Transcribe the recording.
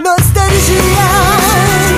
nostalgia.